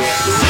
Yeah.